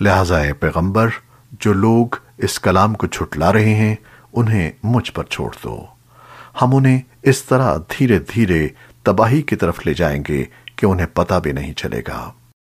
لہٰذا اے پیغمبر، جو لوگ اس کلام کو جھٹلا رہے ہیں، انہیں مجھ پر چھوڑ دو۔ ہم انہیں اس طرح دھیرے دھیرے تباہی کی طرف لے جائیں گے کہ انہیں پتہ بھی نہیں چلے گا۔